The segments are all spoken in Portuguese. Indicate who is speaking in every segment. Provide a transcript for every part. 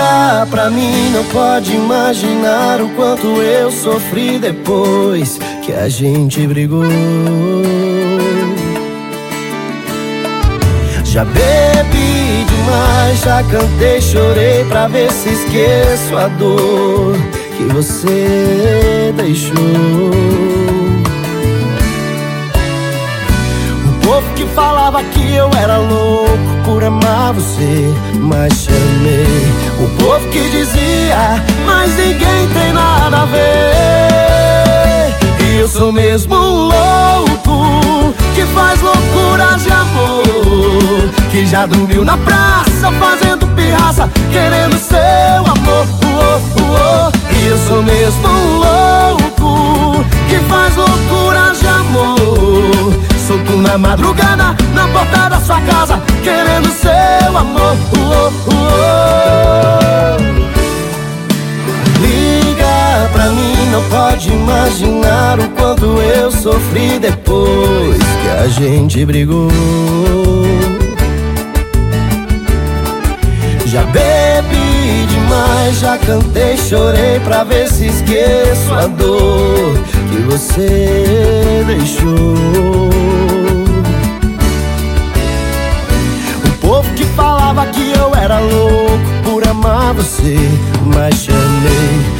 Speaker 1: Liga pra mim, não pode imaginar o quanto eu sofri depois que a gente brigou. Já bebi demais, já cantei, chorei pra ver se esqueço a dor que você deixou. povo que falava que eu era louco por amar você, mas chamei. Povo que dizia, mas ninguém tem nada a ver. E eu sou mesmo um louco que faz loucuras de amor. Que já dormiu na praça fazendo pirraça, querendo seu amor. Oh. E eu sou mesmo um louco que faz loucuras de amor solto na madrugada Na porta da sua casa Querendo seu amor uh, uh, uh, Não pode imaginar O quanto eu sofri depois Que a gente brigou Já bebi demais, já cantei, chorei pra ver se esqueço a dor que você deixou. falava que eu era louco por amar você, mas chamei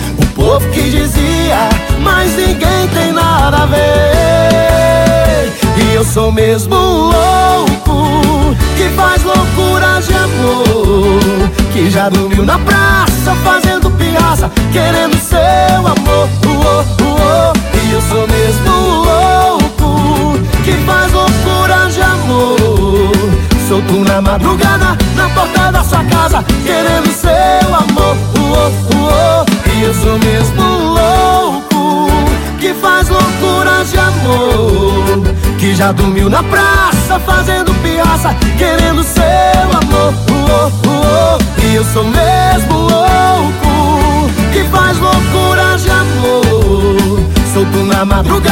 Speaker 1: sou mesmo louco que faz loucuras de amor, que já dormiu na praça fazendo pirraça, querendo seu amor. Oh, oh, oh. E eu sou mesmo louco que faz loucuras de amor solto na madrugada Na porta da sua casa Querendo seu amor uh, uh, Já dormiu na praça fazendo piaça Querendo seu amor uou, uou. E eu sou mesmo louco Que faz loucura de amor Solto na madrugada